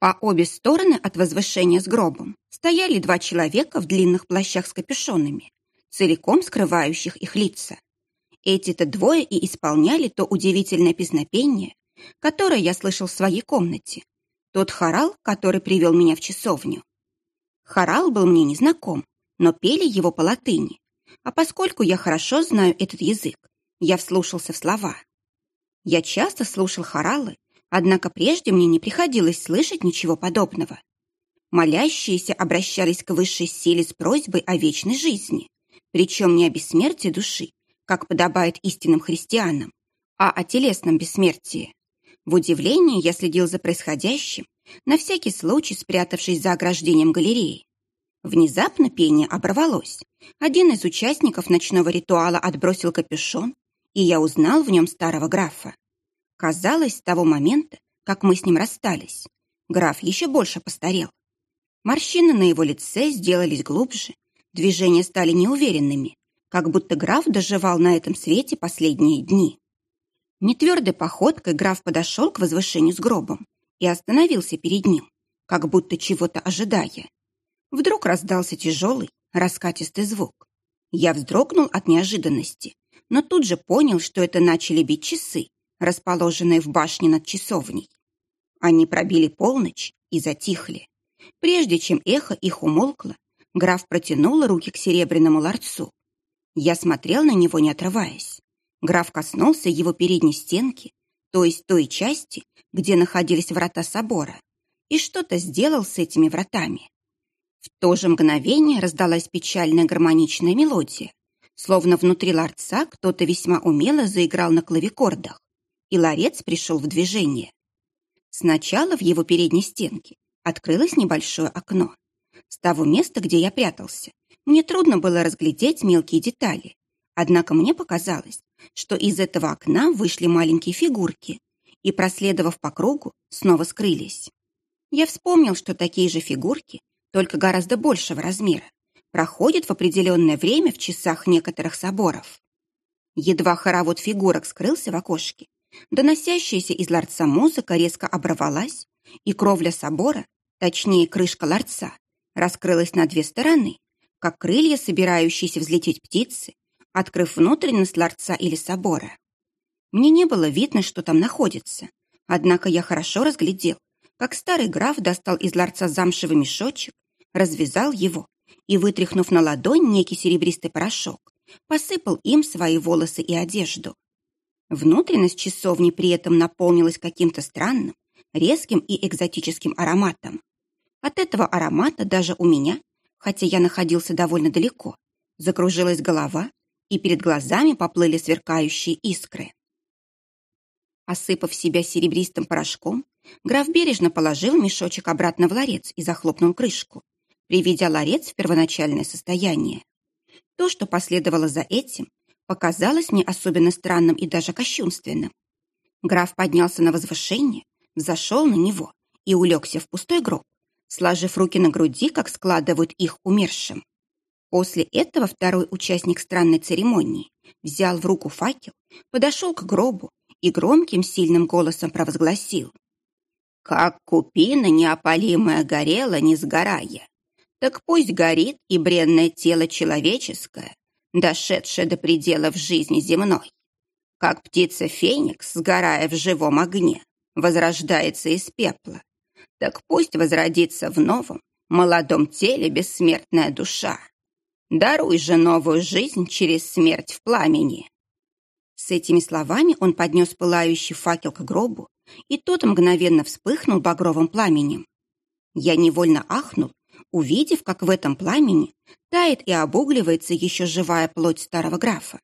По обе стороны от возвышения с гробом стояли два человека в длинных плащах с капюшонами, целиком скрывающих их лица. Эти-то двое и исполняли то удивительное песнопение, которое я слышал в своей комнате, тот хорал, который привел меня в часовню. Хорал был мне незнаком, но пели его по латыни, а поскольку я хорошо знаю этот язык, я вслушался в слова. Я часто слушал хоралы, однако прежде мне не приходилось слышать ничего подобного. Молящиеся обращались к высшей силе с просьбой о вечной жизни, причем не о бессмертии души, как подобает истинным христианам, а о телесном бессмертии. В удивлении я следил за происходящим, на всякий случай спрятавшись за ограждением галереи. Внезапно пение оборвалось. Один из участников ночного ритуала отбросил капюшон, и я узнал в нем старого графа. Казалось, с того момента, как мы с ним расстались, граф еще больше постарел. Морщины на его лице сделались глубже, движения стали неуверенными, как будто граф доживал на этом свете последние дни. Нетвердой походкой граф подошел к возвышению с гробом и остановился перед ним, как будто чего-то ожидая. Вдруг раздался тяжелый, раскатистый звук. Я вздрогнул от неожиданности, но тут же понял, что это начали бить часы, расположенные в башне над часовней. Они пробили полночь и затихли. Прежде чем эхо их умолкло, граф протянул руки к серебряному ларцу. Я смотрел на него, не отрываясь. Граф коснулся его передней стенки, то есть той части, где находились врата собора, и что-то сделал с этими вратами. В то же мгновение раздалась печальная гармоничная мелодия, словно внутри ларца кто-то весьма умело заиграл на клавикордах, и ларец пришел в движение. Сначала в его передней стенке открылось небольшое окно. С того места, где я прятался, мне трудно было разглядеть мелкие детали, однако мне показалось, что из этого окна вышли маленькие фигурки и, проследовав по кругу, снова скрылись. Я вспомнил, что такие же фигурки только гораздо большего размера, проходит в определенное время в часах некоторых соборов. Едва хоровод фигурок скрылся в окошке, доносящаяся из ларца музыка резко оборвалась, и кровля собора, точнее крышка ларца, раскрылась на две стороны, как крылья, собирающиеся взлететь птицы, открыв внутренность ларца или собора. Мне не было видно, что там находится, однако я хорошо разглядел, как старый граф достал из ларца замшевый мешочек, развязал его и, вытряхнув на ладонь некий серебристый порошок, посыпал им свои волосы и одежду. Внутренность часовни при этом наполнилась каким-то странным, резким и экзотическим ароматом. От этого аромата даже у меня, хотя я находился довольно далеко, закружилась голова, и перед глазами поплыли сверкающие искры. Осыпав себя серебристым порошком, граф бережно положил мешочек обратно в ларец и захлопнул крышку, приведя ларец в первоначальное состояние. То, что последовало за этим, показалось мне особенно странным и даже кощунственным. Граф поднялся на возвышение, взошел на него и улегся в пустой гроб, сложив руки на груди, как складывают их умершим. После этого второй участник странной церемонии взял в руку факел, подошел к гробу и громким сильным голосом провозгласил. «Как купина неопалимая горела, не сгорая, так пусть горит и бренное тело человеческое, дошедшее до пределов жизни земной. Как птица Феникс, сгорая в живом огне, возрождается из пепла, так пусть возродится в новом, молодом теле бессмертная душа. Даруй же новую жизнь через смерть в пламени. С этими словами он поднес пылающий факел к гробу, и тот мгновенно вспыхнул багровым пламенем. Я невольно ахнул, увидев, как в этом пламени тает и обугливается еще живая плоть старого графа.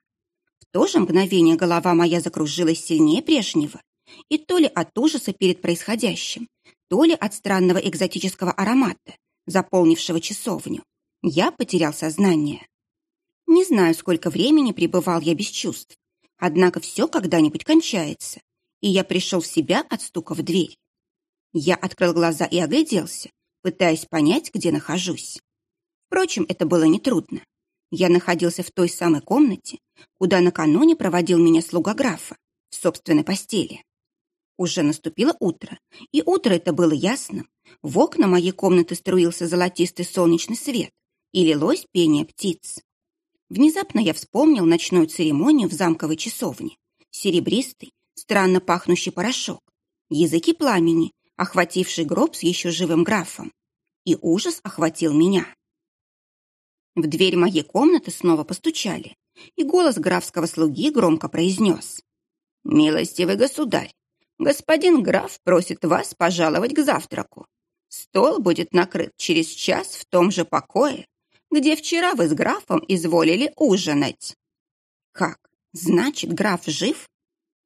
В то же мгновение голова моя закружилась сильнее прежнего, и то ли от ужаса перед происходящим, то ли от странного экзотического аромата, заполнившего часовню, я потерял сознание. Не знаю, сколько времени пребывал я без чувств, Однако все когда-нибудь кончается, и я пришел в себя от стука в дверь. Я открыл глаза и огляделся, пытаясь понять, где нахожусь. Впрочем, это было нетрудно. Я находился в той самой комнате, куда накануне проводил меня слуга графа, в собственной постели. Уже наступило утро, и утро это было ясным. В окна моей комнаты струился золотистый солнечный свет и лилось пение птиц. Внезапно я вспомнил ночную церемонию в замковой часовне. Серебристый, странно пахнущий порошок, языки пламени, охвативший гроб с еще живым графом. И ужас охватил меня. В дверь моей комнаты снова постучали, и голос графского слуги громко произнес. «Милостивый государь, господин граф просит вас пожаловать к завтраку. Стол будет накрыт через час в том же покое, где вчера вы с графом изволили ужинать». «Как? Значит, граф жив?»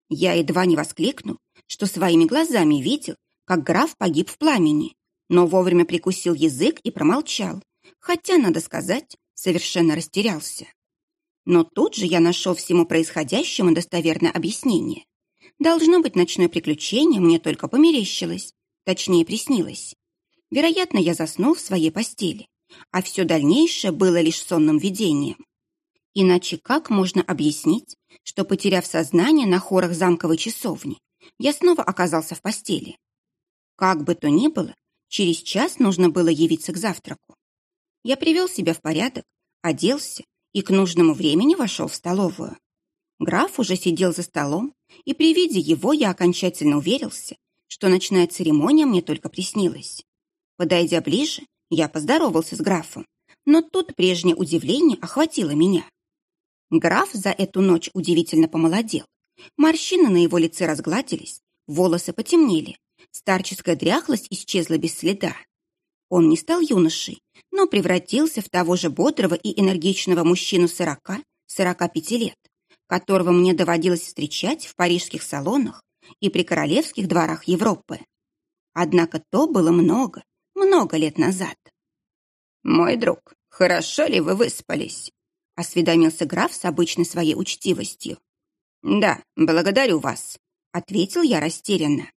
Я едва не воскликнул, что своими глазами видел, как граф погиб в пламени, но вовремя прикусил язык и промолчал, хотя, надо сказать, совершенно растерялся. Но тут же я нашел всему происходящему достоверное объяснение. Должно быть, ночное приключение мне только померещилось, точнее, приснилось. Вероятно, я заснул в своей постели, а все дальнейшее было лишь сонным видением. Иначе как можно объяснить, что, потеряв сознание на хорах замковой часовни, я снова оказался в постели? Как бы то ни было, через час нужно было явиться к завтраку. Я привел себя в порядок, оделся и к нужному времени вошел в столовую. Граф уже сидел за столом, и при виде его я окончательно уверился, что ночная церемония мне только приснилась. Подойдя ближе, я поздоровался с графом, но тут прежнее удивление охватило меня. Граф за эту ночь удивительно помолодел. Морщины на его лице разгладились, волосы потемнели, старческая дряхлость исчезла без следа. Он не стал юношей, но превратился в того же бодрого и энергичного мужчину сорока-сорока пяти лет, которого мне доводилось встречать в парижских салонах и при королевских дворах Европы. Однако то было много, много лет назад. «Мой друг, хорошо ли вы выспались?» — осведомился граф с обычной своей учтивостью. «Да, благодарю вас», — ответил я растерянно.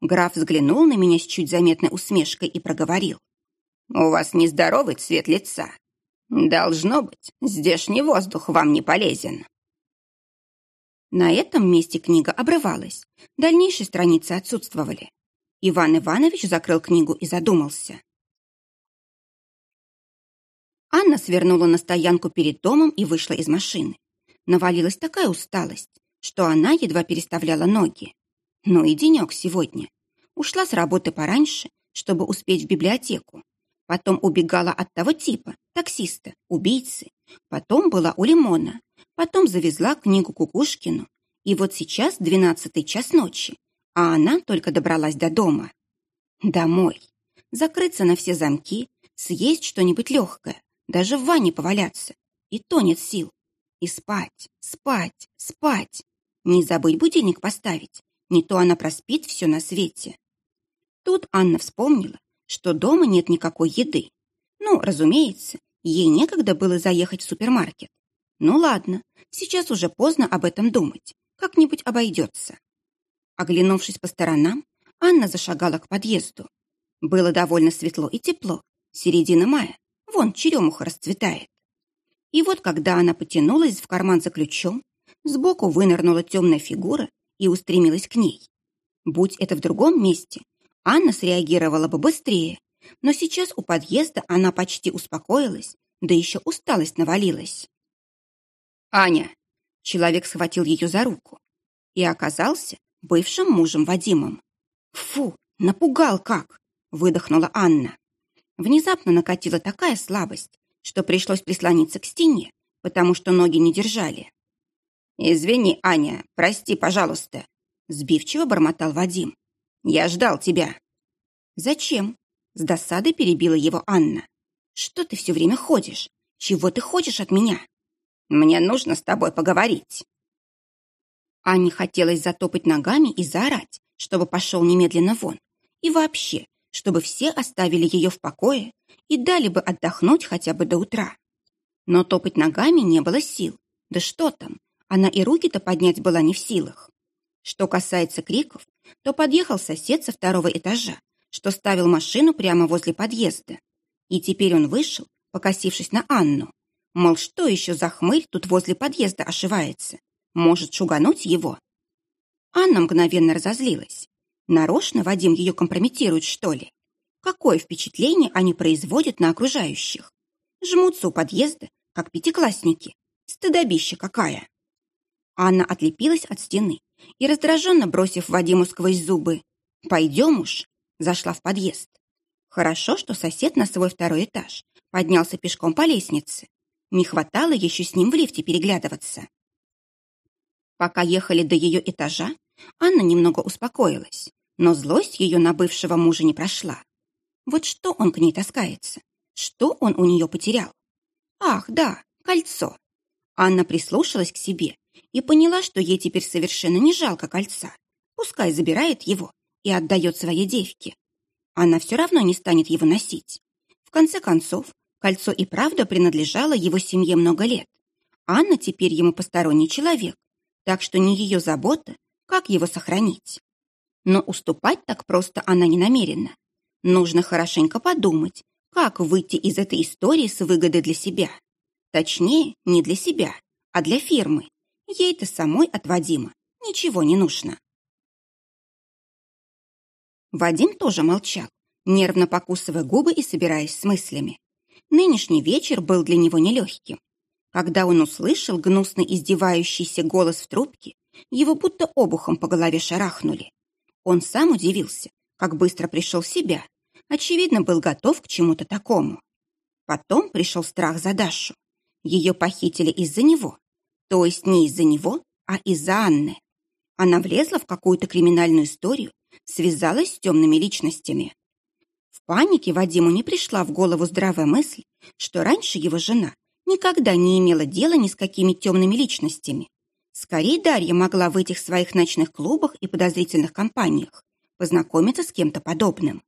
Граф взглянул на меня с чуть заметной усмешкой и проговорил. У вас нездоровый цвет лица. Должно быть, здешний воздух вам не полезен. На этом месте книга обрывалась. Дальнейшие страницы отсутствовали. Иван Иванович закрыл книгу и задумался. Анна свернула на стоянку перед домом и вышла из машины. Навалилась такая усталость, что она едва переставляла ноги. Ну и денек сегодня. Ушла с работы пораньше, чтобы успеть в библиотеку. Потом убегала от того типа, таксиста, убийцы. Потом была у Лимона. Потом завезла книгу Кукушкину. И вот сейчас двенадцатый час ночи, а она только добралась до дома. Домой. Закрыться на все замки, съесть что-нибудь легкое, даже в ванне поваляться. И то нет сил. И спать, спать, спать. Не забыть будильник поставить. Не то она проспит все на свете. Тут Анна вспомнила, что дома нет никакой еды. Ну, разумеется, ей некогда было заехать в супермаркет. Ну ладно, сейчас уже поздно об этом думать. Как-нибудь обойдется. Оглянувшись по сторонам, Анна зашагала к подъезду. Было довольно светло и тепло. Середина мая. Вон черемуха расцветает. И вот когда она потянулась в карман за ключом, сбоку вынырнула темная фигура и устремилась к ней. Будь это в другом месте, Анна среагировала бы быстрее, но сейчас у подъезда она почти успокоилась, да еще усталость навалилась. «Аня!» — человек схватил ее за руку и оказался бывшим мужем Вадимом. «Фу, напугал как!» — выдохнула Анна. Внезапно накатила такая слабость, что пришлось прислониться к стене, потому что ноги не держали. «Извини, Аня, прости, пожалуйста», — сбивчиво бормотал Вадим. Я ждал тебя». «Зачем?» — с досадой перебила его Анна. «Что ты все время ходишь? Чего ты хочешь от меня?» «Мне нужно с тобой поговорить». Анне хотелось затопать ногами и заорать, чтобы пошел немедленно вон. И вообще, чтобы все оставили ее в покое и дали бы отдохнуть хотя бы до утра. Но топать ногами не было сил. Да что там, она и руки-то поднять была не в силах. Что касается криков, то подъехал сосед со второго этажа, что ставил машину прямо возле подъезда. И теперь он вышел, покосившись на Анну. Мол, что еще за хмырь тут возле подъезда ошивается? Может, шугануть его? Анна мгновенно разозлилась. Нарочно Вадим ее компрометирует, что ли? Какое впечатление они производят на окружающих? Жмутся у подъезда, как пятиклассники. Стыдобища какая! Анна отлепилась от стены и, раздраженно бросив Вадиму сквозь зубы, «Пойдем уж», зашла в подъезд. Хорошо, что сосед на свой второй этаж поднялся пешком по лестнице. Не хватало еще с ним в лифте переглядываться. Пока ехали до ее этажа, Анна немного успокоилась, но злость ее на бывшего мужа не прошла. Вот что он к ней таскается? Что он у нее потерял? Ах, да, кольцо. Анна прислушалась к себе и поняла, что ей теперь совершенно не жалко кольца. Пускай забирает его и отдает своей девке. Она все равно не станет его носить. В конце концов, кольцо и правда принадлежало его семье много лет. Анна теперь ему посторонний человек, так что не ее забота, как его сохранить. Но уступать так просто она не намерена. Нужно хорошенько подумать, как выйти из этой истории с выгодой для себя. Точнее, не для себя, а для фирмы. Ей-то самой от Вадима ничего не нужно. Вадим тоже молчал, нервно покусывая губы и собираясь с мыслями. Нынешний вечер был для него нелегким. Когда он услышал гнусный издевающийся голос в трубке, его будто обухом по голове шарахнули. Он сам удивился, как быстро пришел в себя. Очевидно, был готов к чему-то такому. Потом пришел страх за Дашу. Ее похитили из-за него. То есть не из-за него, а из-за Анны. Она влезла в какую-то криминальную историю связалась с темными личностями. В панике Вадиму не пришла в голову здравая мысль, что раньше его жена никогда не имела дела ни с какими темными личностями. Скорее Дарья могла в этих своих ночных клубах и подозрительных компаниях познакомиться с кем-то подобным.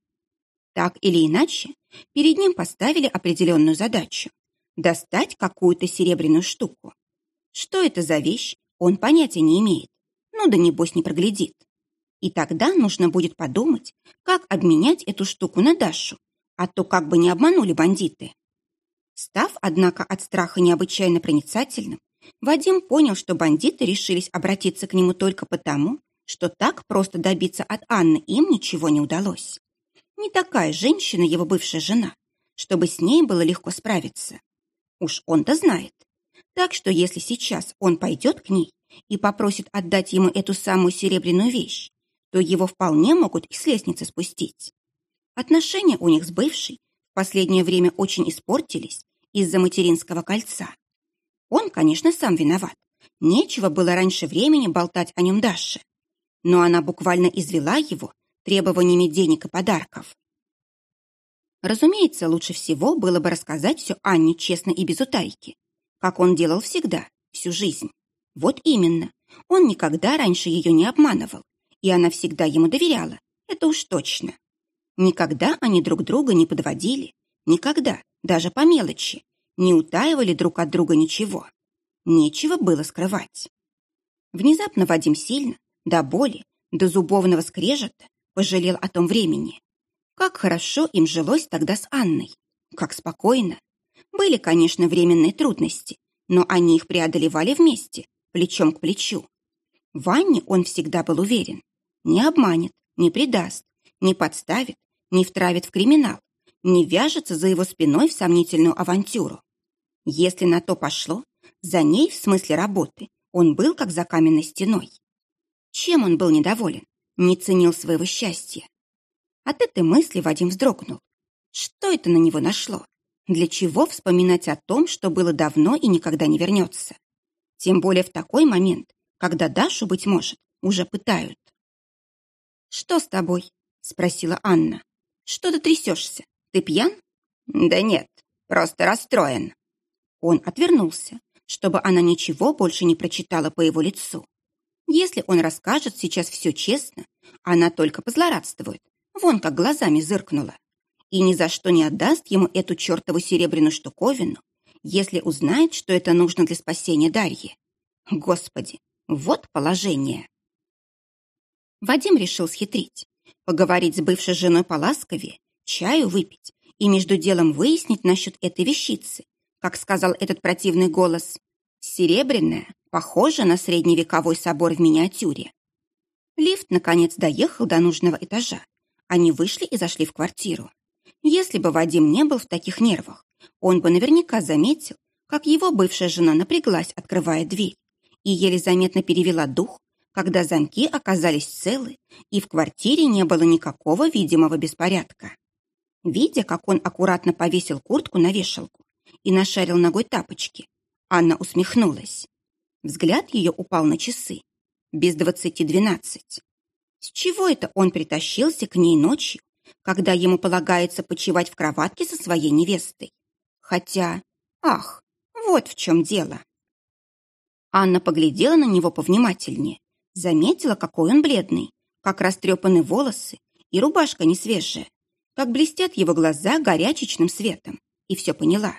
Так или иначе, перед ним поставили определенную задачу – достать какую-то серебряную штуку. Что это за вещь, он понятия не имеет. Ну да небось не проглядит. И тогда нужно будет подумать, как обменять эту штуку на Дашу, а то как бы не обманули бандиты. Став, однако, от страха необычайно проницательным, Вадим понял, что бандиты решились обратиться к нему только потому, что так просто добиться от Анны им ничего не удалось. Не такая женщина его бывшая жена, чтобы с ней было легко справиться. Уж он-то знает. Так что если сейчас он пойдет к ней и попросит отдать ему эту самую серебряную вещь, то его вполне могут и с лестницы спустить. Отношения у них с бывшей в последнее время очень испортились из-за материнского кольца. Он, конечно, сам виноват. Нечего было раньше времени болтать о нем Даше. Но она буквально извела его требованиями денег и подарков. Разумеется, лучше всего было бы рассказать все Анне честно и без утайки, как он делал всегда, всю жизнь. Вот именно, он никогда раньше ее не обманывал и она всегда ему доверяла, это уж точно. Никогда они друг друга не подводили, никогда, даже по мелочи, не утаивали друг от друга ничего. Нечего было скрывать. Внезапно Вадим сильно, до боли, до зубовного скрежета, пожалел о том времени. Как хорошо им жилось тогда с Анной, как спокойно. Были, конечно, временные трудности, но они их преодолевали вместе, плечом к плечу. В Анне он всегда был уверен. Не обманет, не предаст, не подставит, не втравит в криминал, не вяжется за его спиной в сомнительную авантюру. Если на то пошло, за ней, в смысле работы, он был как за каменной стеной. Чем он был недоволен? Не ценил своего счастья. От этой мысли Вадим вздрогнул. Что это на него нашло? Для чего вспоминать о том, что было давно и никогда не вернется? Тем более в такой момент, когда Дашу, быть может, уже пытают. «Что с тобой?» — спросила Анна. «Что ты трясешься? Ты пьян?» «Да нет, просто расстроен». Он отвернулся, чтобы она ничего больше не прочитала по его лицу. Если он расскажет сейчас все честно, она только позлорадствует, вон как глазами зыркнула. И ни за что не отдаст ему эту чертову серебряную штуковину, если узнает, что это нужно для спасения Дарьи. Господи, вот положение. Вадим решил схитрить, поговорить с бывшей женой поласковее, чаю выпить и между делом выяснить насчет этой вещицы, как сказал этот противный голос, серебряная, похожа на средневековой собор в миниатюре. Лифт, наконец, доехал до нужного этажа. Они вышли и зашли в квартиру. Если бы Вадим не был в таких нервах, он бы наверняка заметил, как его бывшая жена напряглась, открывая дверь, и еле заметно перевела дух, когда замки оказались целы, и в квартире не было никакого видимого беспорядка. Видя, как он аккуратно повесил куртку на вешалку и нашарил ногой тапочки, Анна усмехнулась. Взгляд ее упал на часы. Без двадцати двенадцать. С чего это он притащился к ней ночью, когда ему полагается почивать в кроватке со своей невестой? Хотя, ах, вот в чем дело. Анна поглядела на него повнимательнее, заметила, какой он бледный, как растрепаны волосы и рубашка не свежая, как блестят его глаза горячечным светом, и все поняла.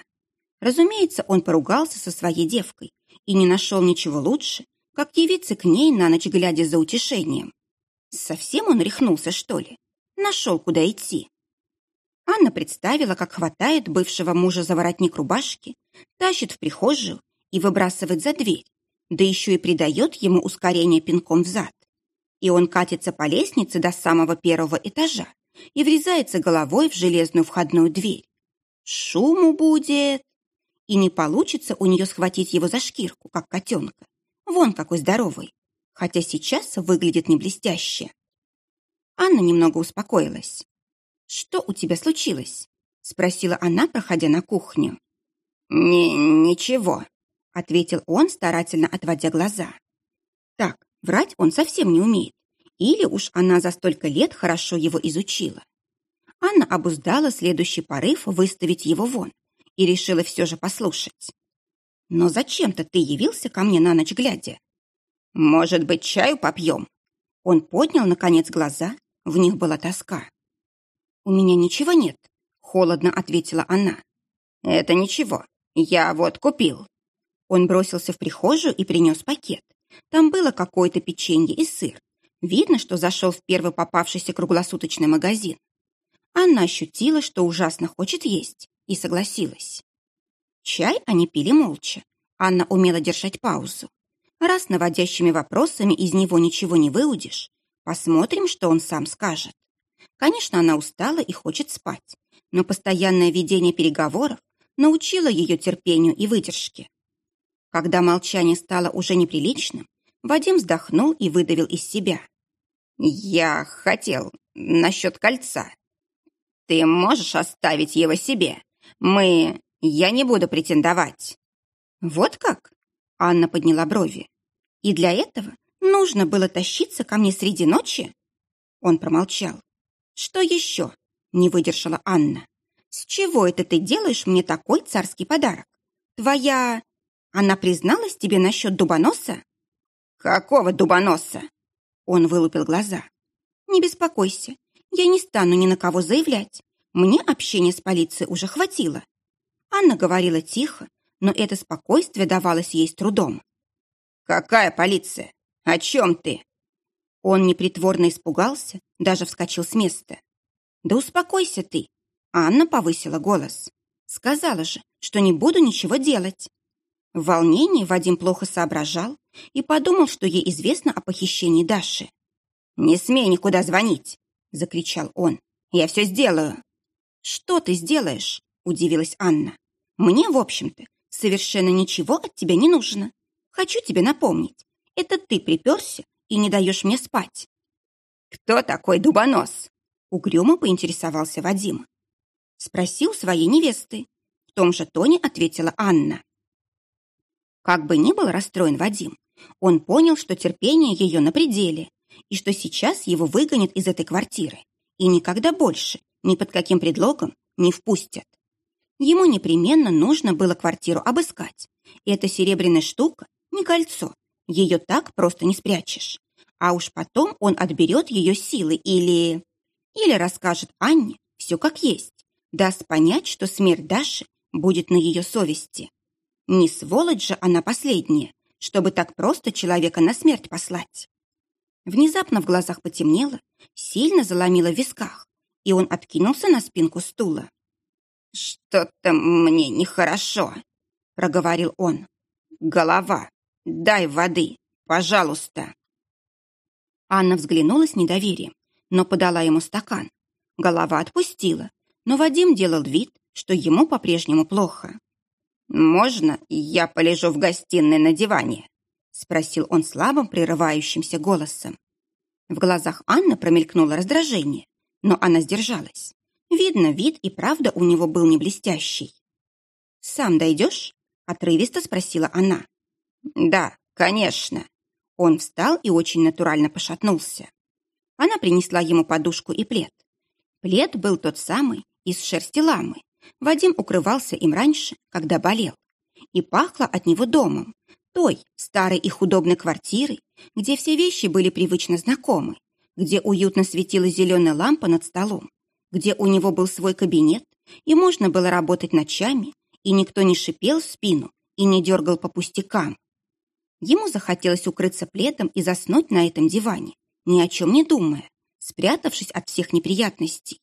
Разумеется, он поругался со своей девкой и не нашел ничего лучше, как явиться к ней на ночь, глядя за утешением. Совсем он рехнулся, что ли? Нашел, куда идти. Анна представила, как хватает бывшего мужа за воротник рубашки, тащит в прихожую и выбрасывает за дверь, да еще и придает ему ускорение пинком в зад. И он катится по лестнице до самого первого этажа и врезается головой в железную входную дверь. Шуму будет. И не получится у нее схватить его за шкирку, как котенка. Вон какой здоровый. Хотя сейчас выглядит не блестяще. Анна немного успокоилась. «Что у тебя случилось?» — спросила она, проходя на кухню. «Не, ничего», — ответил он, старательно отводя глаза. Так, врать он совсем не умеет. Или уж она за столько лет хорошо его изучила. Анна обуздала следующий порыв выставить его вон и решила все же послушать. «Но зачем-то ты явился ко мне на ночь глядя?» «Может быть, чаю попьем?» Он поднял, наконец, глаза, в них была тоска. «У меня ничего нет», — холодно ответила она. «Это ничего, я вот купил». Он бросился в прихожую и принес пакет. Там было какое-то печенье и сыр. Видно, что зашел в первый попавшийся круглосуточный магазин. Анна ощутила, что ужасно хочет есть, и согласилась. Чай они пили молча. Анна умела держать паузу. Раз наводящими вопросами из него ничего не выудишь, посмотрим, что он сам скажет. Конечно, она устала и хочет спать, но постоянное ведение переговоров научило ее терпению и выдержке. Когда молчание стало уже неприличным, Вадим вздохнул и выдавил из себя. «Я хотел насчет кольца. Ты можешь оставить его себе? Мы... Я не буду претендовать». «Вот как?» Анна подняла брови. «И для этого нужно было тащиться ко мне среди ночи?» Он промолчал. «Что еще?» — не выдержала Анна. «С чего это ты делаешь мне такой царский подарок? Твоя... Она призналась тебе насчет дубоноса?» «Какого дубоноса?» Он вылупил глаза. «Не беспокойся, я не стану ни на кого заявлять. Мне общения с полицией уже хватило». Анна говорила тихо, но это спокойствие давалось ей с трудом. «Какая полиция? О чем ты?» Он непритворно испугался, даже вскочил с места. «Да успокойся ты!» Анна повысила голос. «Сказала же, что не буду ничего делать». В волнении Вадим плохо соображал и подумал, что ей известно о похищении Даши. «Не смей никуда звонить!» — закричал он. «Я все сделаю!» «Что ты сделаешь?» — удивилась Анна. «Мне, в общем-то, совершенно ничего от тебя не нужно. Хочу тебе напомнить, это ты приперся и не даешь мне спать». «Кто такой Дубонос?» — угрюмо поинтересовался Вадим. Спросил своей невесты. В том же тоне ответила Анна. Как бы ни был расстроен Вадим, он понял, что терпение ее на пределе, и что сейчас его выгонят из этой квартиры, и никогда больше, ни под каким предлогом, не впустят. Ему непременно нужно было квартиру обыскать. И эта серебряная штука не кольцо, ее так просто не спрячешь. А уж потом он отберет ее силы или... Или расскажет Анне все как есть, даст понять, что смерть Даши будет на ее совести. Не сволочь же она последняя, чтобы так просто человека на смерть послать. Внезапно в глазах потемнело, сильно заломило в висках, и он откинулся на спинку стула. «Что-то мне нехорошо», — проговорил он. «Голова, дай воды, пожалуйста». Анна взглянула с недоверием, но подала ему стакан. Голова отпустила, но Вадим делал вид, что ему по-прежнему плохо. «Можно я полежу в гостиной на диване?» — спросил он слабым, прерывающимся голосом. В глазах Анны промелькнуло раздражение, но она сдержалась. Видно, вид и правда у него был не блестящий. «Сам дойдешь?» — отрывисто спросила она. «Да, конечно». Он встал и очень натурально пошатнулся. Она принесла ему подушку и плед. Плед был тот самый, из шерсти ламы. Вадим укрывался им раньше, когда болел. И пахло от него домом, той, старой и худобной квартирой, где все вещи были привычно знакомы, где уютно светила зеленая лампа над столом, где у него был свой кабинет, и можно было работать ночами, и никто не шипел в спину и не дергал по пустякам. Ему захотелось укрыться пледом и заснуть на этом диване, ни о чем не думая, спрятавшись от всех неприятностей.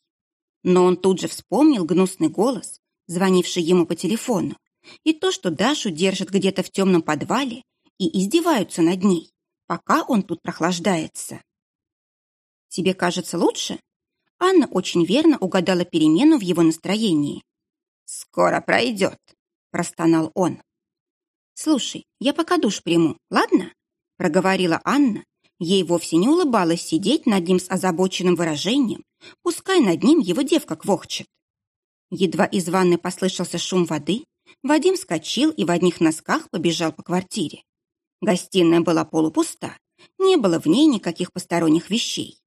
Но он тут же вспомнил гнусный голос, звонивший ему по телефону, и то, что Дашу держат где-то в темном подвале и издеваются над ней, пока он тут прохлаждается. «Тебе кажется лучше?» Анна очень верно угадала перемену в его настроении. «Скоро пройдет», — простонал он. «Слушай, я пока душ приму, ладно?» — проговорила Анна. Ей вовсе не улыбалось сидеть над ним с озабоченным выражением, пускай над ним его девка квохчет. Едва из ванны послышался шум воды, Вадим вскочил и в одних носках побежал по квартире. Гостиная была полупуста, не было в ней никаких посторонних вещей.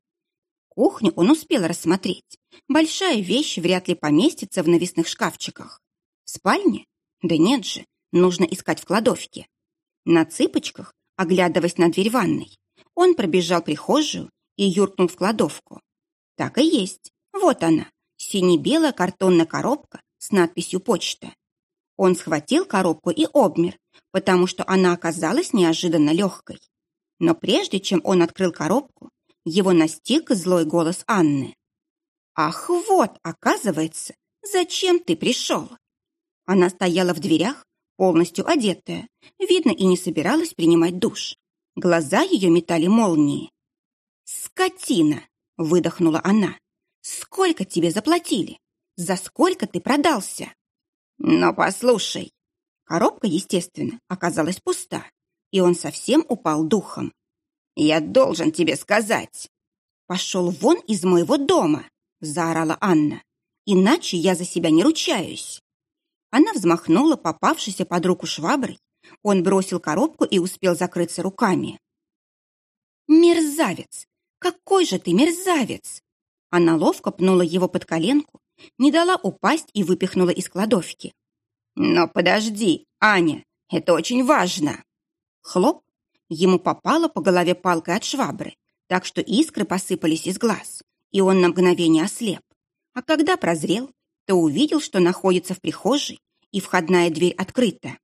Кухню он успел рассмотреть. Большая вещь вряд ли поместится в навесных шкафчиках. В спальне? Да нет же, нужно искать в кладовке. На цыпочках, оглядываясь на дверь ванной, он пробежал прихожую и юркнул в кладовку. Так и есть. Вот она, сине-белая картонная коробка с надписью «Почта». Он схватил коробку и обмер, потому что она оказалась неожиданно легкой. Но прежде чем он открыл коробку, его настиг злой голос Анны. «Ах, вот, оказывается, зачем ты пришел?» Она стояла в дверях, полностью одетая, видно, и не собиралась принимать душ. Глаза ее метали молнии. «Скотина!» — выдохнула она. «Сколько тебе заплатили? За сколько ты продался?» Но послушай. Коробка, естественно, оказалась пуста, и он совсем упал духом. Я должен тебе сказать. Пошел вон из моего дома, заорала Анна. Иначе я за себя не ручаюсь. Она взмахнула попавшейся под руку шваброй. Он бросил коробку и успел закрыться руками. «Мерзавец! Какой же ты мерзавец!» Она ловко пнула его под коленку не дала упасть и выпихнула из кладовки. «Но подожди, Аня, это очень важно!» Хлоп! Ему попало по голове палкой от швабры, так что искры посыпались из глаз, и он на мгновение ослеп. А когда прозрел, то увидел, что находится в прихожей, и входная дверь открыта.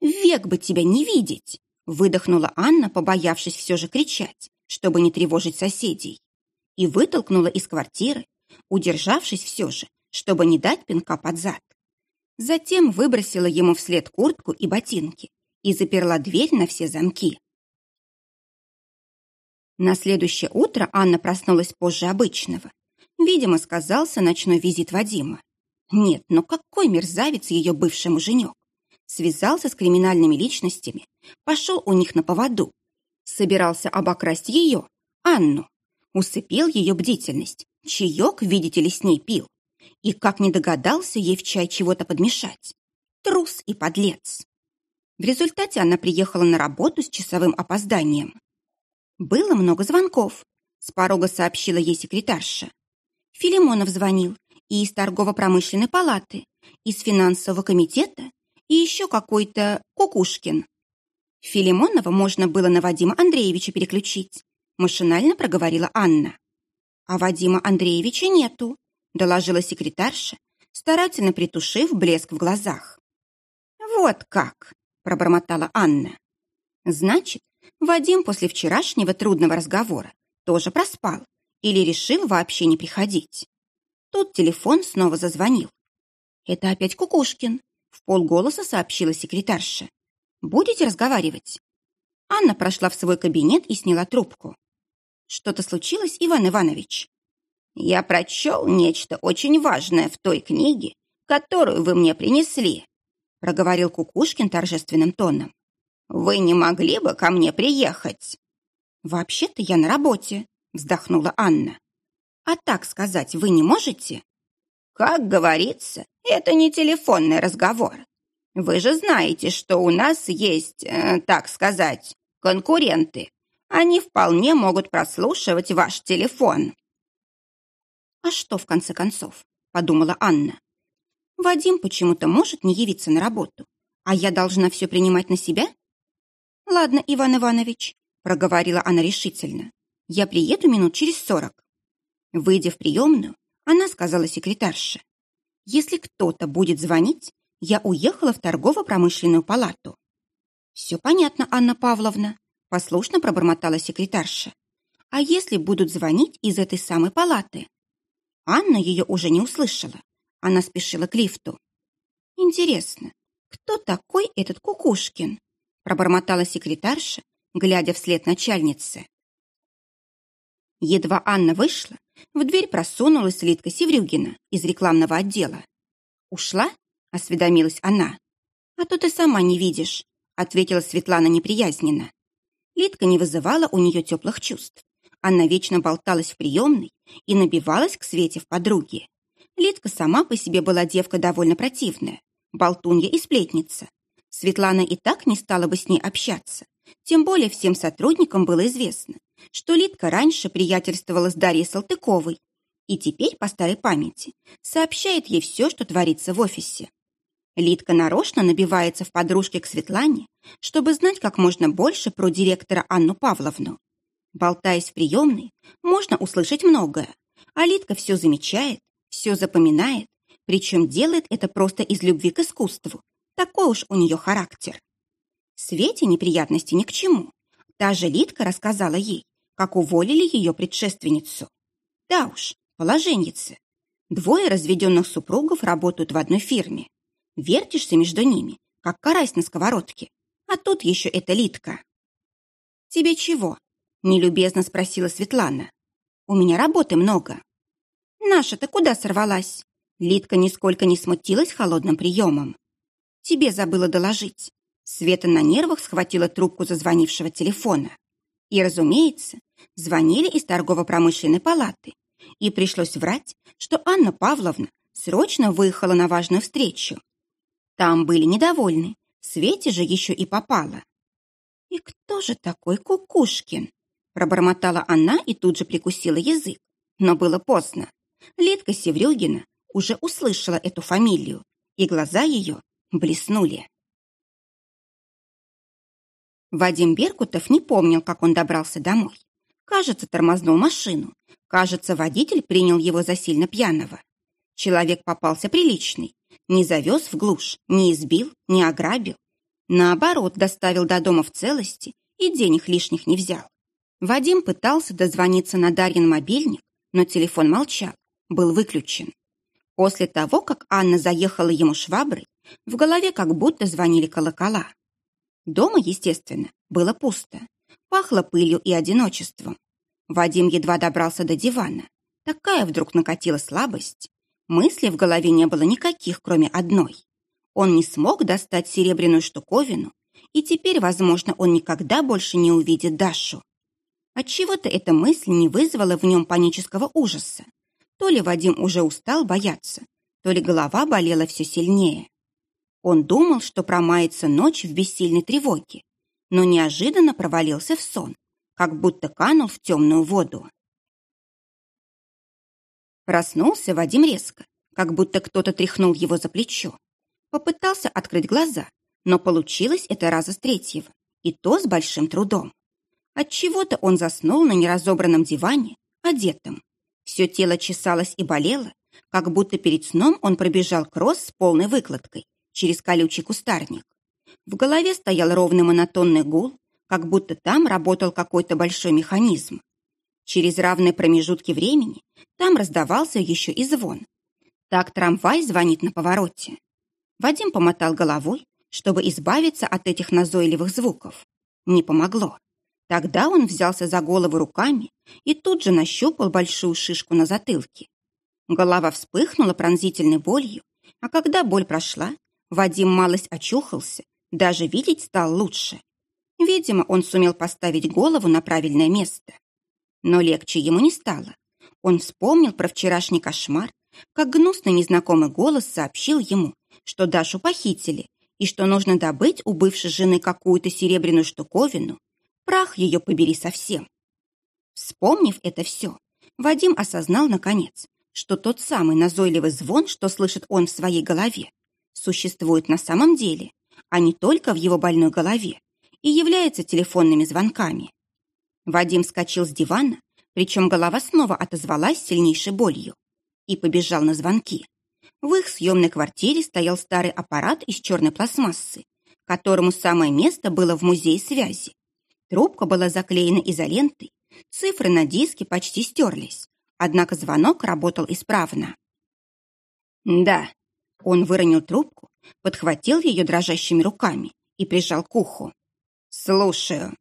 «Век бы тебя не видеть!» выдохнула Анна, побоявшись все же кричать, чтобы не тревожить соседей, и вытолкнула из квартиры, удержавшись все же, чтобы не дать пинка под зад. Затем выбросила ему вслед куртку и ботинки и заперла дверь на все замки. На следующее утро Анна проснулась позже обычного. Видимо, сказался ночной визит Вадима. Нет, но какой мерзавец ее бывший муженек. Связался с криминальными личностями, пошел у них на поводу. Собирался обокрасть ее, Анну. Усыпил ее бдительность, Чаек, видите ли, с ней пил. И как не догадался ей в чай чего-то подмешать. Трус и подлец. В результате она приехала на работу с часовым опозданием. Было много звонков, с порога сообщила ей секретарша. Филимонов звонил и из торгово-промышленной палаты, из финансового комитета и еще какой-то Кукушкин. Филимонова можно было на Вадима Андреевича переключить, машинально проговорила Анна. «А Вадима Андреевича нету», — доложила секретарша, старательно притушив блеск в глазах. «Вот как!» — пробормотала Анна. «Значит, Вадим после вчерашнего трудного разговора тоже проспал или решил вообще не приходить?» Тут телефон снова зазвонил. «Это опять Кукушкин», — в полголоса сообщила секретарша. «Будете разговаривать?» Анна прошла в свой кабинет и сняла трубку. Что-то случилось, Иван Иванович? Я прочел нечто очень важное в той книге, которую вы мне принесли, проговорил Кукушкин торжественным тоном. Вы не могли бы ко мне приехать? Вообще-то я на работе, вздохнула Анна. А так сказать вы не можете? Как говорится, это не телефонный разговор. Вы же знаете, что у нас есть, э, так сказать, конкуренты. Они вполне могут прослушивать ваш телефон. А что, в конце концов, подумала Анна. Вадим почему-то может не явиться на работу, а я должна все принимать на себя? Ладно, Иван Иванович, проговорила она решительно. Я приеду минут через сорок. Выйдя в приемную, она сказала секретарше. Если кто-то будет звонить, я уехала в торгово-промышленную палату. Все понятно, Анна Павловна, послушно пробормотала секретарша. А если будут звонить из этой самой палаты? Анна ее уже не услышала. Она спешила к лифту. Интересно, кто такой этот Кукушкин? Пробормотала секретарша, глядя вслед начальнице. Едва Анна вышла, в дверь просунулась Литка Севрюгина из рекламного отдела. «Ушла?» — осведомилась она. «А то ты сама не видишь», — ответила Светлана неприязненно. Литка не вызывала у нее теплых чувств. Она вечно болталась в приемной и набивалась к Свете в подруги. Литка сама по себе была девка довольно противная, болтунья и сплетница. Светлана и так не стала бы с ней общаться. Тем более всем сотрудникам было известно, что Литка раньше приятельствовала с Дарьей Салтыковой и теперь, по старой памяти, сообщает ей все, что творится в офисе. Литка нарочно набивается в подружке к Светлане, чтобы знать как можно больше про директора Анну Павловну. Болтаясь в приемной, можно услышать многое, а Литка все замечает, все запоминает, причем делает это просто из любви к искусству. Такой уж у нее характер. Свете неприятности ни к чему. Та же Литка рассказала ей, как уволили ее предшественницу. Да уж, положенницы. Двое разведенных супругов работают в одной фирме. Вертишься между ними, как карась на сковородке. А тут еще эта Литка. «Тебе чего?» – нелюбезно спросила Светлана. «У меня работы много». «Наша-то куда сорвалась?» Литка нисколько не смутилась холодным приемом. «Тебе забыла доложить». Света на нервах схватила трубку зазвонившего телефона. И, разумеется, звонили из торгово-промышленной палаты. И пришлось врать, что Анна Павловна срочно выехала на важную встречу. Там были недовольны, Свете же еще и попала. «И кто же такой Кукушкин?» Пробормотала она и тут же прикусила язык. Но было поздно. Лидка Севрюгина уже услышала эту фамилию, и глаза ее блеснули. Вадим Беркутов не помнил, как он добрался домой. Кажется, тормознул машину. Кажется, водитель принял его за сильно пьяного. Человек попался приличный. Не завез в глушь, не избил, не ограбил. Наоборот, доставил до дома в целости и денег лишних не взял. Вадим пытался дозвониться на Дарьин мобильник, но телефон молчал, был выключен. После того, как Анна заехала ему шваброй, в голове как будто звонили колокола. Дома, естественно, было пусто. Пахло пылью и одиночеством. Вадим едва добрался до дивана. Такая вдруг накатила слабость. Мыслей в голове не было никаких, кроме одной. Он не смог достать серебряную штуковину, и теперь, возможно, он никогда больше не увидит Дашу. Отчего-то эта мысль не вызвала в нем панического ужаса. То ли Вадим уже устал бояться, то ли голова болела все сильнее. Он думал, что промается ночь в бессильной тревоге, но неожиданно провалился в сон, как будто канул в темную воду. Проснулся Вадим резко, как будто кто-то тряхнул его за плечо. Попытался открыть глаза, но получилось это раза с третьего, и то с большим трудом. Отчего-то он заснул на неразобранном диване, одетым. Все тело чесалось и болело, как будто перед сном он пробежал кросс с полной выкладкой через колючий кустарник. В голове стоял ровный монотонный гул, как будто там работал какой-то большой механизм. Через равные промежутки времени там раздавался еще и звон. Так трамвай звонит на повороте. Вадим помотал головой, чтобы избавиться от этих назойливых звуков. Не помогло. Тогда он взялся за голову руками и тут же нащупал большую шишку на затылке. Голова вспыхнула пронзительной болью, а когда боль прошла, Вадим малость очухался, даже видеть стал лучше. Видимо, он сумел поставить голову на правильное место. Но легче ему не стало. Он вспомнил про вчерашний кошмар, как гнусный незнакомый голос сообщил ему, что Дашу похитили и что нужно добыть у бывшей жены какую-то серебряную штуковину, прах ее побери совсем. Вспомнив это все, Вадим осознал, наконец, что тот самый назойливый звон, что слышит он в своей голове, существует на самом деле, а не только в его больной голове, и является телефонными звонками. Вадим скочил с дивана, причем голова снова отозвалась сильнейшей болью, и побежал на звонки. В их съемной квартире стоял старый аппарат из черной пластмассы, которому самое место было в музее связи. Трубка была заклеена изолентой, цифры на диске почти стерлись, однако звонок работал исправно. «Да», он выронил трубку, подхватил ее дрожащими руками и прижал к уху. «Слушаю».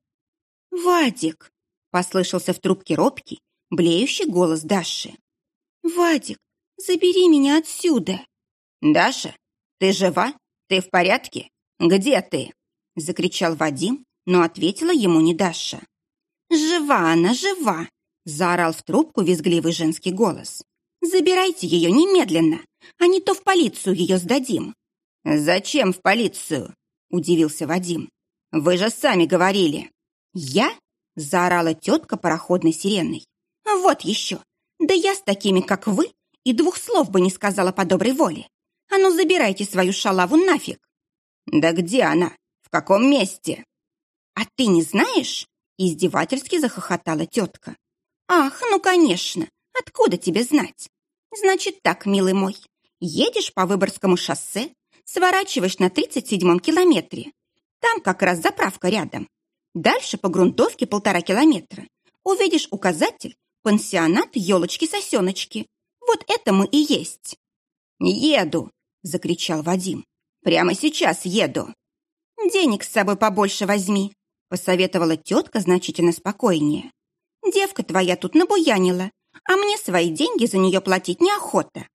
«Вадик!» — послышался в трубке робкий, блеющий голос Даши. «Вадик, забери меня отсюда!» «Даша, ты жива? Ты в порядке? Где ты?» — закричал Вадим, но ответила ему не Даша. «Жива она, жива!» — заорал в трубку визгливый женский голос. «Забирайте ее немедленно, а не то в полицию ее сдадим». «Зачем в полицию?» — удивился Вадим. «Вы же сами говорили». «Я?» — заорала тетка пароходной сиреной. «Вот еще! Да я с такими, как вы, и двух слов бы не сказала по доброй воле. А ну, забирайте свою шалаву нафиг!» «Да где она? В каком месте?» «А ты не знаешь?» — издевательски захохотала тетка. «Ах, ну, конечно! Откуда тебе знать? Значит так, милый мой, едешь по Выборгскому шоссе, сворачиваешь на 37-м километре. Там как раз заправка рядом. Дальше по грунтовке полтора километра. Увидишь указатель «Пансионат елочки-сосеночки». Вот это мы и есть. «Еду!» — закричал Вадим. «Прямо сейчас еду!» «Денег с собой побольше возьми», — посоветовала тетка значительно спокойнее. «Девка твоя тут набуянила, а мне свои деньги за нее платить неохота.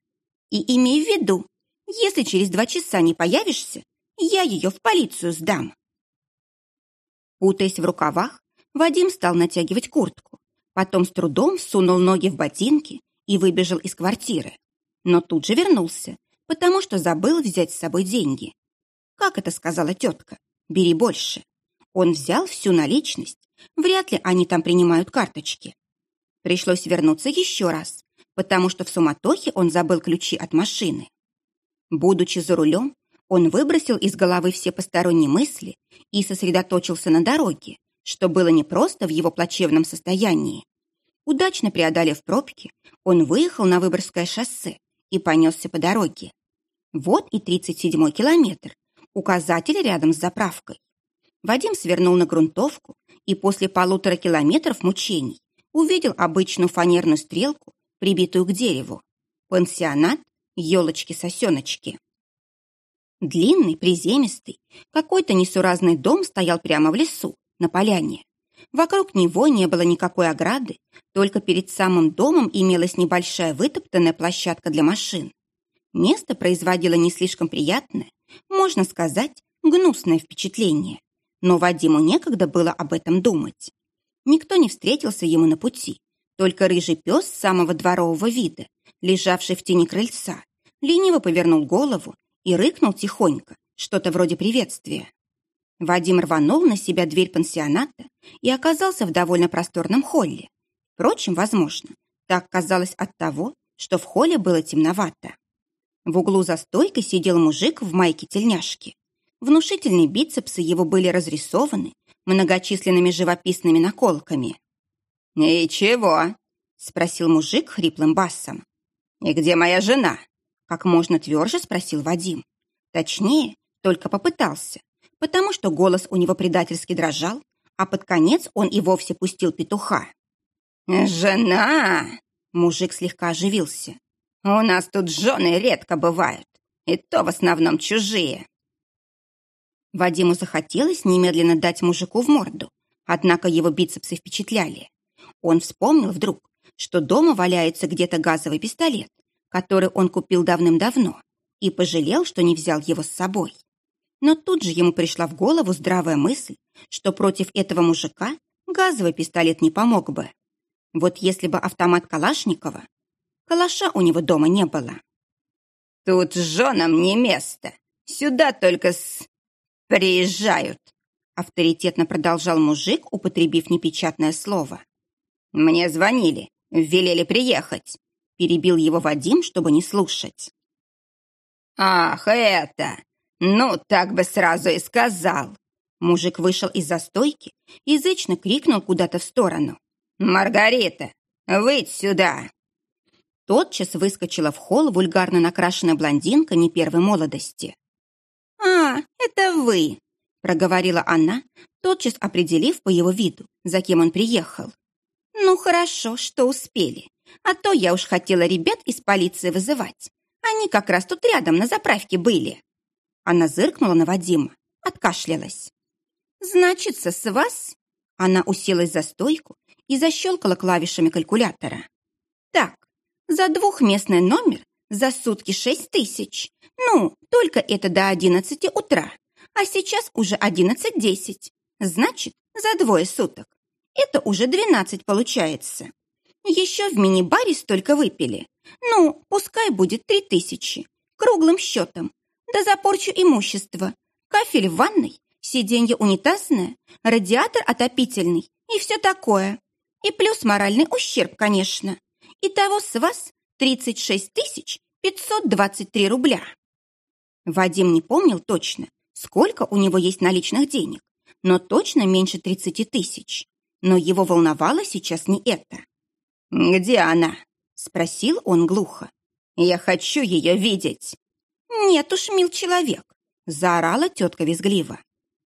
И имей в виду, если через два часа не появишься, я ее в полицию сдам». Путаясь в рукавах, Вадим стал натягивать куртку, потом с трудом сунул ноги в ботинки и выбежал из квартиры. Но тут же вернулся, потому что забыл взять с собой деньги. Как это сказала тетка? Бери больше. Он взял всю наличность. Вряд ли они там принимают карточки. Пришлось вернуться еще раз, потому что в суматохе он забыл ключи от машины. Будучи за рулем, он выбросил из головы все посторонние мысли и сосредоточился на дороге, что было непросто в его плачевном состоянии. Удачно преодолев пробки, он выехал на Выборгское шоссе и понесся по дороге. Вот и 37-й километр, указатель рядом с заправкой. Вадим свернул на грунтовку и после полутора километров мучений увидел обычную фанерную стрелку, прибитую к дереву. Пансионат елочки-сосеночки. Длинный, приземистый, какой-то несуразный дом стоял прямо в лесу, на поляне. Вокруг него не было никакой ограды, только перед самым домом имелась небольшая вытоптанная площадка для машин. Место производило не слишком приятное, можно сказать, гнусное впечатление. Но Вадиму некогда было об этом думать. Никто не встретился ему на пути, только рыжий пес самого дворового вида, лежавший в тени крыльца, лениво повернул голову и рыкнул тихонько, что-то вроде приветствия. Вадим рванул на себя дверь пансионата и оказался в довольно просторном холле. Впрочем, возможно, так казалось от того, что в холле было темновато. В углу за стойкой сидел мужик в майке тельняшки. Внушительные бицепсы его были разрисованы многочисленными живописными наколками. «И чего?» — спросил мужик хриплым басом. «И где моя жена?» Как можно тверже спросил Вадим. Точнее, только попытался, потому что голос у него предательски дрожал, а под конец он и вовсе пустил петуха. «Жена!» — мужик слегка оживился. «У нас тут жены редко бывают, и то в основном чужие». Вадиму захотелось немедленно дать мужику в морду, Однако его бицепсы впечатляли. Он вспомнил вдруг, что дома валяется где-то газовый пистолет, который он купил давным-давно, и пожалел, что не взял его с собой. Но тут же ему пришла в голову здравая мысль, что против этого мужика газовый пистолет не помог бы. Вот если бы автомат Калашникова... Калаша у него дома не было. «Тут женам не место. Сюда только с... приезжают», авторитетно продолжал мужик, употребив непечатное слово. «Мне звонили, велели приехать», перебил его Вадим, чтобы не слушать. «Ах, это! Ну, так бы сразу и сказал!» Мужик вышел из застойки и язычно крикнул куда-то в сторону. «Маргарита, выйдь сюда!» Тотчас выскочила в холл вульгарно накрашенная блондинка не первой молодости. «А, это вы!» — проговорила она, тотчас определив по его виду, за кем он приехал. «Ну, хорошо, что успели, а то я уж хотела ребят из полиции вызывать. Они как раз тут рядом на заправке были». Она зыркнула на Вадима, откашлялась. «Значится, с вас?» Она уселась за стойку и защелкала клавишами калькулятора. «Так, за двухместный номер за сутки шесть тысяч. Ну, только это до одиннадцати утра. А сейчас уже одиннадцать десять. Значит, за двое суток. Это уже двенадцать получается. Еще в мини-баре столько выпили. Ну, пускай будет три тысячи. Круглым счетом. Да за порчу имущества. Кафель в ванной, сиденье унитазное, радиатор отопительный и все такое. И плюс моральный ущерб, конечно. Итого с вас 36 тысяч 523 рубля. Вадим не помнил точно, сколько у него есть наличных денег, но точно меньше 30 тысяч. Но его волновало сейчас не это. «Где она?» — спросил он глухо. «Я хочу ее видеть». «Нет уж, мил человек», — заорала тетка визгливо.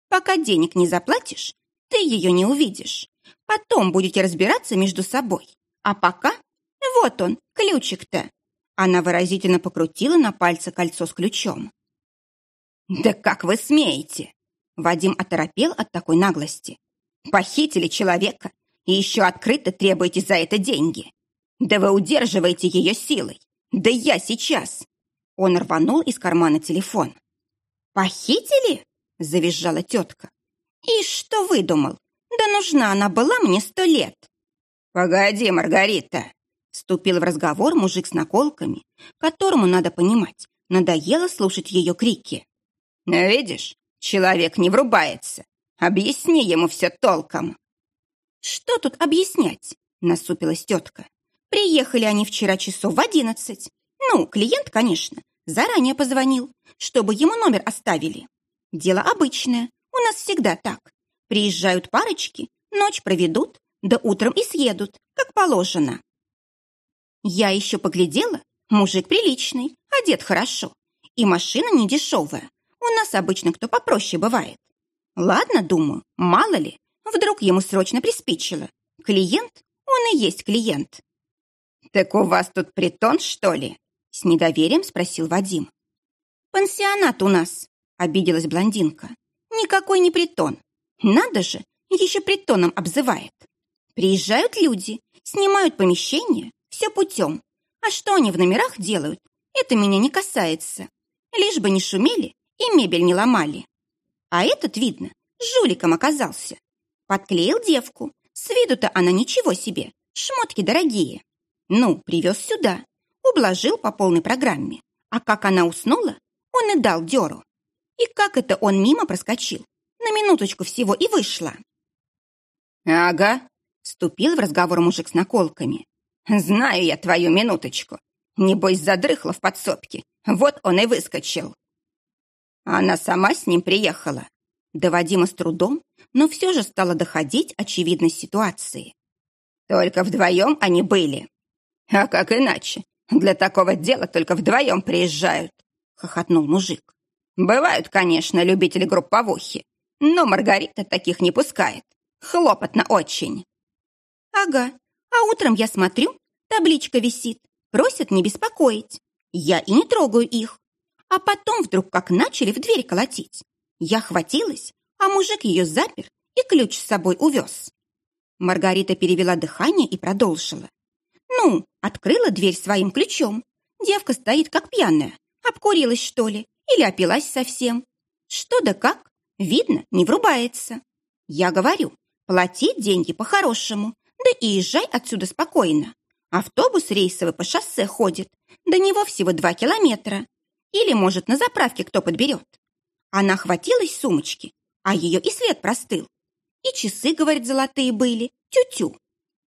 «Пока денег не заплатишь, ты ее не увидишь. Потом будете разбираться между собой. А пока вот он, ключик-то». Она выразительно покрутила на пальце кольцо с ключом. «Да как вы смеете?» Вадим оторопел от такой наглости. «Похитили человека и еще открыто требуете за это деньги. Да вы удерживаете ее силой. Да я сейчас!» Он рванул из кармана телефон. «Похитили?» – завизжала тетка. «И что выдумал? Да нужна она была мне сто лет!» «Погоди, Маргарита!» Вступил в разговор мужик с наколками, которому, надо понимать, надоело слушать ее крики. «Видишь, человек не врубается. Объясни ему все толком». «Что тут объяснять?» – насупилась тетка. «Приехали они вчера часов в одиннадцать. Ну, клиент, конечно, заранее позвонил, чтобы ему номер оставили. Дело обычное, у нас всегда так. Приезжают парочки, ночь проведут, да утром и съедут, как положено. Я еще поглядела, мужик приличный, одет хорошо, и машина не дешевая. У нас обычно кто попроще бывает. Ладно, думаю, мало ли, вдруг ему срочно приспичило. Клиент, он и есть клиент. «Так у вас тут притон, что ли?» С недоверием спросил Вадим. «Пансионат у нас», — обиделась блондинка. «Никакой не притон. Надо же, еще притоном обзывает. Приезжают люди, снимают помещение, все путем. А что они в номерах делают, это меня не касается. Лишь бы не шумели и мебель не ломали. А этот, видно, жуликом оказался. Подклеил девку. С виду-то она ничего себе, шмотки дорогие. Ну, привез сюда, ублажил по полной программе. А как она уснула, он и дал дёру. И как это он мимо проскочил? На минуточку всего и вышла. «Ага», — вступил в разговор мужик с наколками. «Знаю я твою минуточку. Небось, задрыхла в подсобке. Вот он и выскочил». Она сама с ним приехала. До Вадима с трудом, но все же стала доходить очевидность ситуации. Только вдвоем они были. А как иначе? Для такого дела только вдвоем приезжают, хохотнул мужик. Бывают, конечно, любители групповухи, но Маргарита таких не пускает. Хлопотно очень. Ага, а утром я смотрю, табличка висит, просят не беспокоить. Я и не трогаю их. А потом вдруг как начали в дверь колотить. Я хватилась, а мужик ее запер и ключ с собой увез. Маргарита перевела дыхание и продолжила. Ну, открыла дверь своим ключом. Девка стоит как пьяная. Обкурилась, что ли? Или опилась совсем? Что да как? Видно, не врубается. Я говорю, плати деньги по-хорошему, да и езжай отсюда спокойно. Автобус рейсовый по шоссе ходит. До него всего два километра. Или, может, на заправке кто подберет. Она хватилась сумочки, а ее и след простыл. И часы, говорит, золотые были, тю-тю.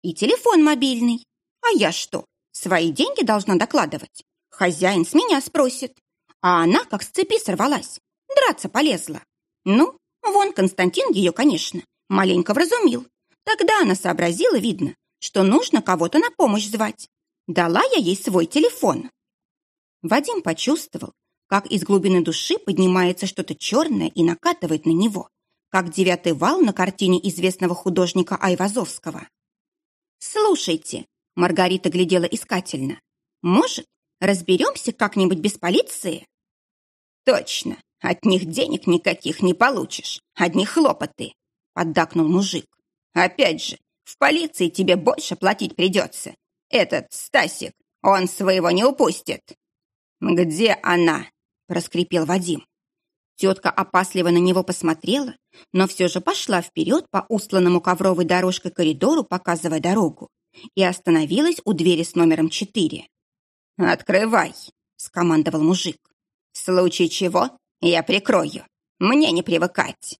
И телефон мобильный. А я что, свои деньги должна докладывать? Хозяин с меня спросит. А она как с цепи сорвалась, драться полезла. Ну, вон Константин ее, конечно, маленько вразумил. Тогда она сообразила, видно, что нужно кого-то на помощь звать. Дала я ей свой телефон. Вадим почувствовал, как из глубины души поднимается что-то черное и накатывает на него, как девятый вал на картине известного художника Айвазовского. «Слушайте», — Маргарита глядела искательно, «может, разберемся как-нибудь без полиции?» «Точно, от них денег никаких не получишь, одни хлопоты», — поддакнул мужик. «Опять же, в полиции тебе больше платить придется. Этот Стасик, он своего не упустит». «Где она?» – проскрипел Вадим. Тетка опасливо на него посмотрела, но все же пошла вперед по устланному ковровой дорожкой коридору, показывая дорогу, и остановилась у двери с номером четыре. «Открывай!» – скомандовал мужик. «В случае чего я прикрою. Мне не привыкать!»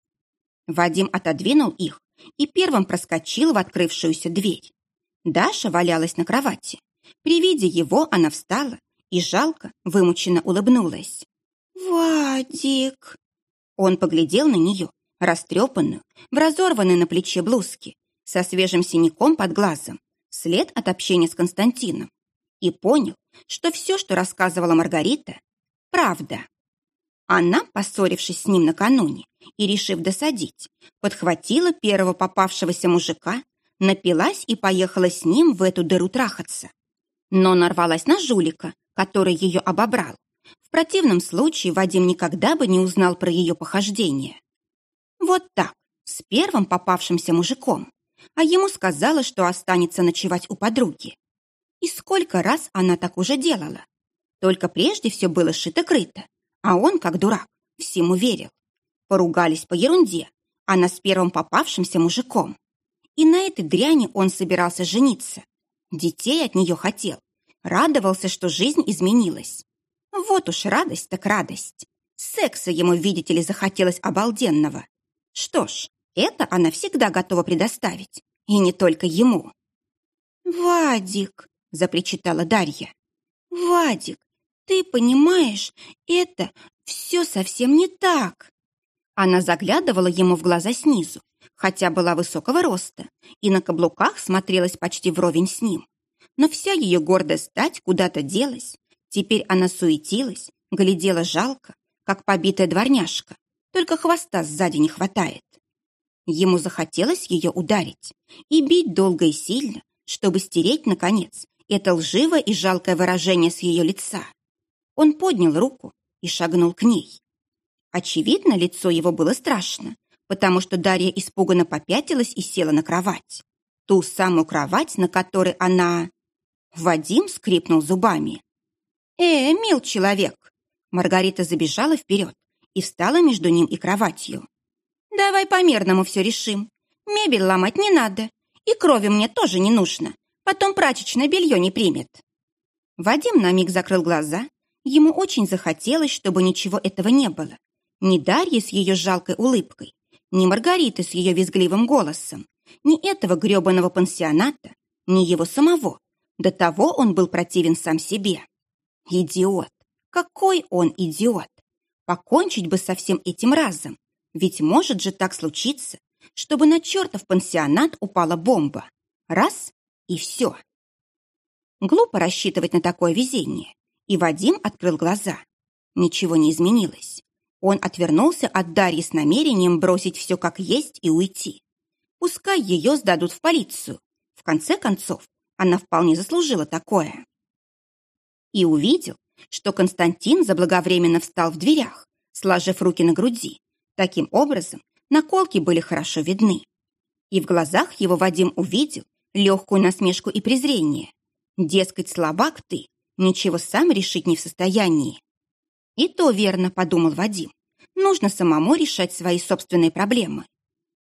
Вадим отодвинул их и первым проскочил в открывшуюся дверь. Даша валялась на кровати. При виде его она встала и жалко, вымученно улыбнулась. «Вадик!» Он поглядел на нее, растрепанную, в разорванной на плече блузке, со свежим синяком под глазом, след от общения с Константином, и понял, что все, что рассказывала Маргарита, правда. Она, поссорившись с ним накануне и решив досадить, подхватила первого попавшегося мужика, напилась и поехала с ним в эту дыру трахаться. Но нарвалась на жулика, который ее обобрал. В противном случае Вадим никогда бы не узнал про ее похождение. Вот так, с первым попавшимся мужиком. А ему сказала, что останется ночевать у подруги. И сколько раз она так уже делала. Только прежде все было шито-крыто, а он, как дурак, всему верил. Поругались по ерунде, она с первым попавшимся мужиком. И на этой дряни он собирался жениться. Детей от нее хотел, Радовался, что жизнь изменилась. Вот уж радость так радость. Секса ему, видите ли, захотелось обалденного. Что ж, это она всегда готова предоставить. И не только ему. «Вадик», — запричитала Дарья. «Вадик, ты понимаешь, это все совсем не так». Она заглядывала ему в глаза снизу, хотя была высокого роста, и на каблуках смотрелась почти вровень с ним но вся ее гордая стать куда-то делась. Теперь она суетилась, глядела жалко, как побитая дворняжка, только хвоста сзади не хватает. Ему захотелось ее ударить и бить долго и сильно, чтобы стереть, наконец, это лживое и жалкое выражение с ее лица. Он поднял руку и шагнул к ней. Очевидно, лицо его было страшно, потому что Дарья испуганно попятилась и села на кровать. Ту самую кровать, на которой она... Вадим скрипнул зубами. «Э, мил человек!» Маргарита забежала вперед и встала между ним и кроватью. «Давай по-мерному все решим. Мебель ломать не надо, и крови мне тоже не нужно. Потом прачечное белье не примет». Вадим на миг закрыл глаза. Ему очень захотелось, чтобы ничего этого не было. Ни Дарьи с ее жалкой улыбкой, ни Маргариты с ее визгливым голосом, ни этого гребаного пансионата, ни его самого, до того он был противен сам себе. Идиот! Какой он идиот! Покончить бы со всем этим разом. Ведь может же так случиться, чтобы на чертов пансионат упала бомба. Раз — и все. Глупо рассчитывать на такое везение. И Вадим открыл глаза. Ничего не изменилось. Он отвернулся от Дарьи с намерением бросить все как есть и уйти. Пускай ее сдадут в полицию. В конце концов, она вполне заслужила такое. И увидел, что Константин заблаговременно встал в дверях, сложив руки на груди, таким образом, Наколки были хорошо видны. И в глазах его Вадим увидел легкую насмешку и презрение. Дескать, слабак ты, ничего сам решить не в состоянии. И то верно, подумал Вадим. Нужно самому решать свои собственные проблемы.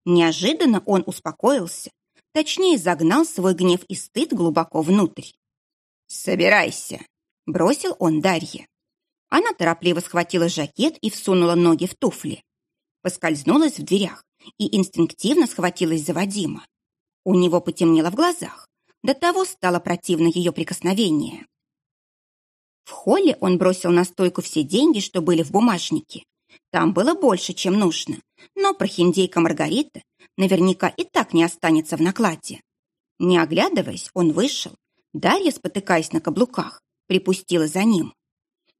Неожиданно он успокоился, точнее загнал свой гнев и стыд глубоко внутрь. «Собирайся», — бросил он Дарье. Она торопливо схватила жакет и всунула ноги в туфли. Поскользнулась в дверях и инстинктивно схватилась за Вадима. У него потемнело в глазах. До того стало противно ее прикосновение. В холле он бросил на стойку все деньги, что были в бумажнике. Там было больше, чем нужно, но прохиндейка Маргарита наверняка и так не останется в накладе. Не оглядываясь, он вышел. Дарья, спотыкаясь на каблуках, припустила за ним.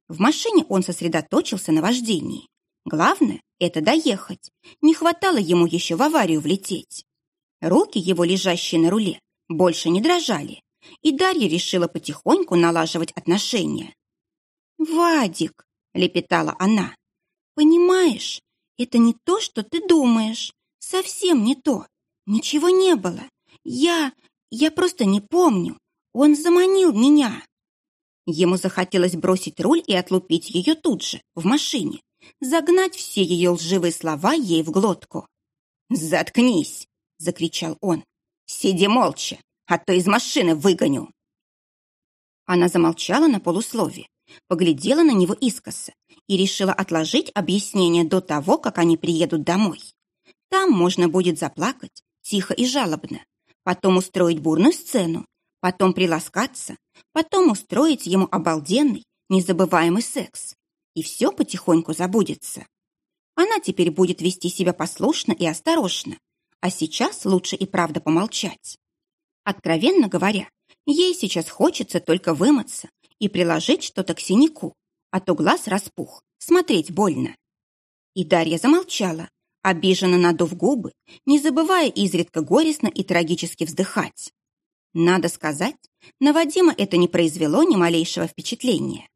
В машине он сосредоточился на вождении. Главное — это доехать. Не хватало ему еще в аварию влететь. Руки его, лежащие на руле, больше не дрожали, и Дарья решила потихоньку налаживать отношения. «Вадик», — лепетала она, — «понимаешь, это не то, что ты думаешь, совсем не то, ничего не было. Я... я просто не помню, он заманил меня». Ему захотелось бросить руль и отлупить ее тут же, в машине, загнать все ее лживые слова ей в глотку. «Заткнись!» — закричал он. «Сиди молча, а то из машины выгоню!» Она замолчала на полуслове, поглядела на него искоса и решила отложить объяснение до того, как они приедут домой. Там можно будет заплакать, тихо и жалобно, потом устроить бурную сцену, потом приласкаться, потом устроить ему обалденный, незабываемый секс. И все потихоньку забудется. Она теперь будет вести себя послушно и осторожно, а сейчас лучше и правда помолчать. Откровенно говоря, ей сейчас хочется только вымыться и приложить что-то к синяку, а то глаз распух, смотреть больно. И Дарья замолчала, обиженно надув губы, не забывая изредка горестно и трагически вздыхать. Надо сказать, на Вадима это не произвело ни малейшего впечатления.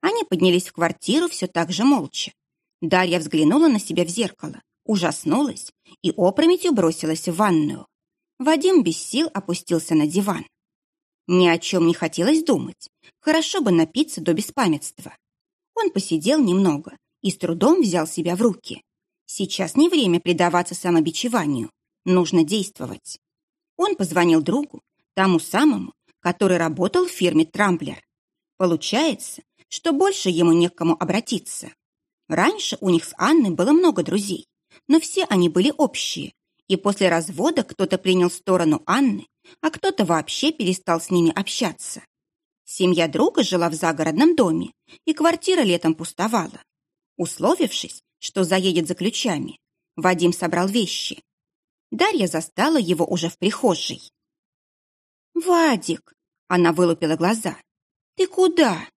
Они поднялись в квартиру все так же молча. Дарья взглянула на себя в зеркало, ужаснулась и опрометью бросилась в ванную. Вадим без сил опустился на диван. Ни о чем не хотелось думать. Хорошо бы напиться до беспамятства. Он посидел немного и с трудом взял себя в руки. Сейчас не время предаваться самобичеванию. Нужно действовать. Он позвонил другу, тому самому, который работал в фирме «Трамблер». Получается, что больше ему не к кому обратиться. Раньше у них с Анной было много друзей, но все они были общие, и после развода кто-то принял сторону Анны, а кто-то вообще перестал с ними общаться. Семья друга жила в загородном доме, и квартира летом пустовала. Условившись, что заедет за ключами, Вадим собрал вещи. Дарья застала его уже в прихожей. «Вадик!» — она вылупила глаза. «Ты куда?»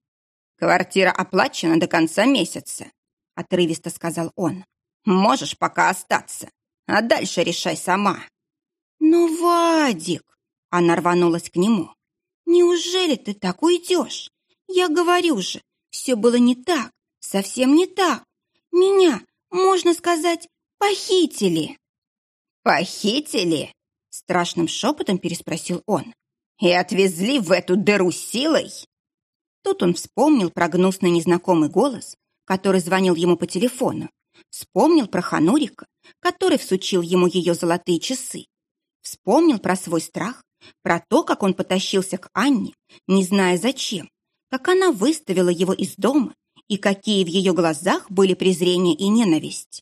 «Квартира оплачена до конца месяца», — отрывисто сказал он. «Можешь пока остаться, а дальше решай сама». «Ну, Вадик!» — она рванулась к нему. «Неужели ты так уйдешь? Я говорю же, все было не так, совсем не так. Меня, можно сказать, похитили». «Похитили?» — страшным шепотом переспросил он. «И отвезли в эту дыру силой?» Тут он вспомнил про гнусный незнакомый голос, который звонил ему по телефону. Вспомнил про Ханурика, который всучил ему ее золотые часы. Вспомнил про свой страх, про то, как он потащился к Анне, не зная зачем, как она выставила его из дома и какие в ее глазах были презрение и ненависть.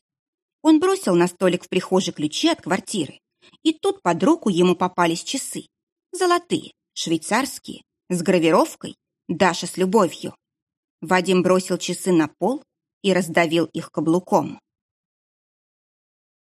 Он бросил на столик в прихожей ключи от квартиры, и тут под руку ему попались часы. Золотые, швейцарские, с гравировкой «Даша с любовью». Вадим бросил часы на пол и раздавил их каблуком.